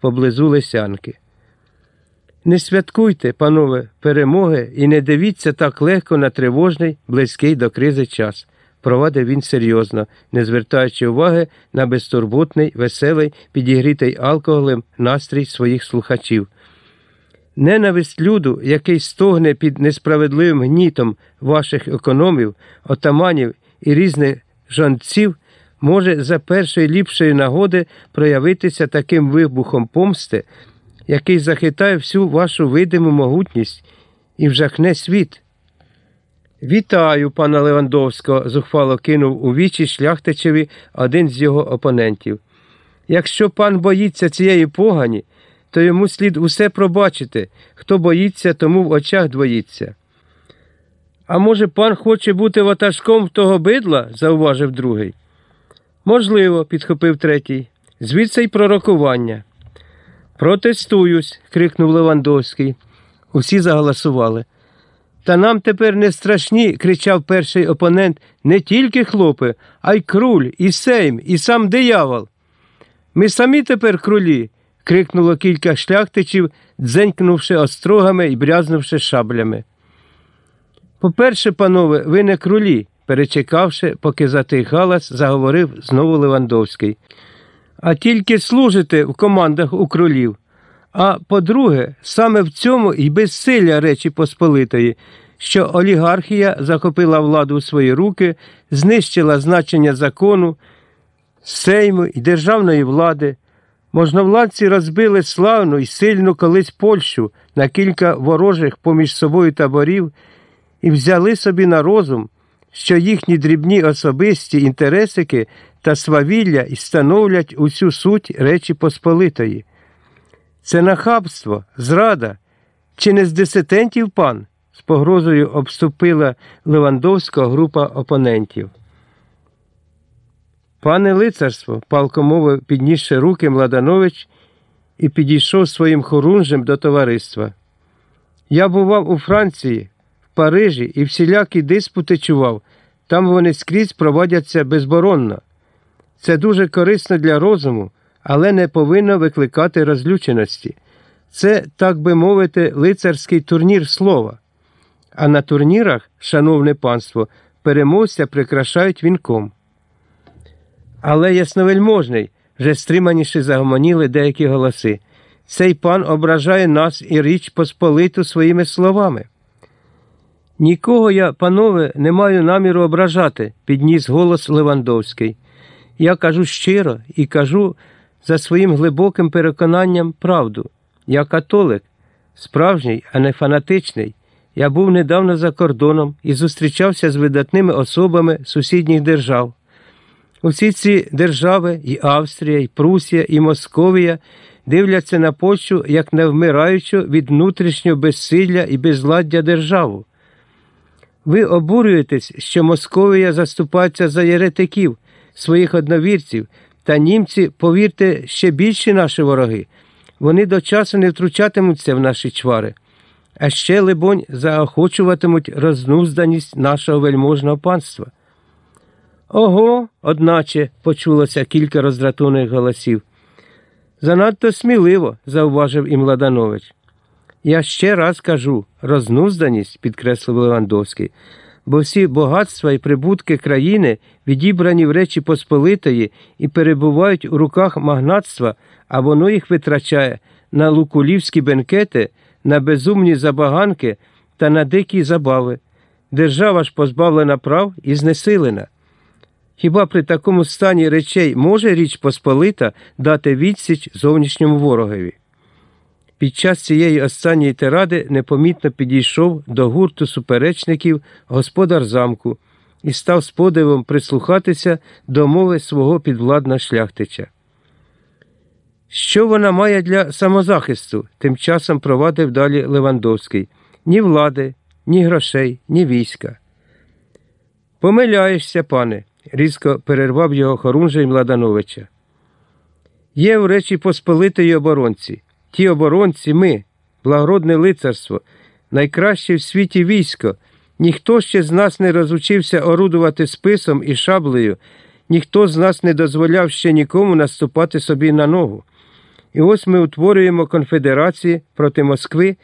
поблизу Лисянки. Не святкуйте, панове, перемоги і не дивіться так легко на тривожний, близький до кризи час, провадив він серйозно, не звертаючи уваги на безтурботний, веселий, підігрітий алкоголем настрій своїх слухачів. Ненависть люду, який стогне під несправедливим гнітом ваших економів, отаманів і різних жонців, може за першої ліпшої нагоди проявитися таким вибухом помсти, який захитає всю вашу видиму могутність і вжахне світ. Вітаю, пана Левандовського, зухвало кинув у вічі шляхтичеві один з його опонентів. Якщо пан боїться цієї погані, то йому слід усе пробачити. Хто боїться, тому в очах двоїться. А може, пан хоче бути ватажком того бидла? зауважив другий. Можливо, підхопив третій. Звідси й пророкування. Протестуюсь, крикнув Левандовський. Усі заголосували. Та нам тепер не страшні, кричав перший опонент, не тільки хлопи, а й круль, і сейм, і сам диявол. Ми самі тепер крулі. крикнуло кілька шляхтичів, дзенькнувши острогами і брязнувши шаблями. По-перше, панове, ви не крулі, перечекавши, поки затих галас, заговорив знову Левандовський. А тільки служите в командах у кролів. А по-друге, саме в цьому і безсилля Речі Посполитої, що олігархія захопила владу у свої руки, знищила значення закону, сейму і державної влади. Можновладці розбили славну і сильну колись Польщу на кілька ворожих поміж собою таборів і взяли собі на розум, що їхні дрібні особисті інтересики та свавілля і становлять усю суть Речі Посполитої. Це нахабство, зрада, чи не з дисидентів пан? з погрозою обступила Левандовська група опонентів. Пане лицарство, палко мовив, піднісши руки Младанович і підійшов своїм хорунжем до товариства. Я бував у Франції, Парижі і всілякі диспути чував, там вони скрізь проводяться безборонно. Це дуже корисно для розуму, але не повинно викликати розлюченості. Це, так би мовити, лицарський турнір слова. А на турнірах, шановне панство, переможця прикрашають вінком. Але ясновельможний, вже стриманіше загомоніли деякі голоси. Цей пан ображає нас і річ Посполиту своїми словами. Нікого я, панове, не маю наміру ображати, підніс голос Левандовський. Я кажу щиро і кажу за своїм глибоким переконанням правду. Я католик, справжній, а не фанатичний. Я був недавно за кордоном і зустрічався з видатними особами сусідніх держав. Усі ці держави, і Австрія, і Прусія, і Московія дивляться на Польщу як невмираючу від внутрішнього безсилля і безладдя державу. Ви обурюєтесь, що Московія заступається за єретиків, своїх одновірців, та німці, повірте, ще більші наші вороги. Вони до часу не втручатимуться в наші чвари, а ще, либонь, заохочуватимуть рознузданість нашого вельможного панства. Ого, одначе, почулося кілька роздратованих голосів. Занадто сміливо, зауважив і Младанович. Я ще раз кажу рознузданість, підкреслив Левандовський, бо всі багатства і прибутки країни відібрані в Речі Посполитої і перебувають у руках магнатства, а воно їх витрачає на лукулівські бенкети, на безумні забаганки та на дикі забави. Держава ж позбавлена прав і знесилена. Хіба при такому стані речей може Річ Посполита дати відсіч зовнішньому ворогові? Під час цієї останньої тиради непомітно підійшов до гурту суперечників господар замку і став з подивом прислухатися до мови свого підвладного шляхтича. Що вона має для самозахисту? тим часом провадив далі Левандовський. Ні влади, ні грошей, ні війська. Помиляєшся, пане, різко перервав його Хорунжий Младановича. Є в Речі Посполитої оборонці. Ті оборонці ми, благородне лицарство, найкраще в світі військо. Ніхто ще з нас не розучився орудувати списом і шаблею, ніхто з нас не дозволяв ще нікому наступати собі на ногу. І ось ми утворюємо конфедерації проти Москви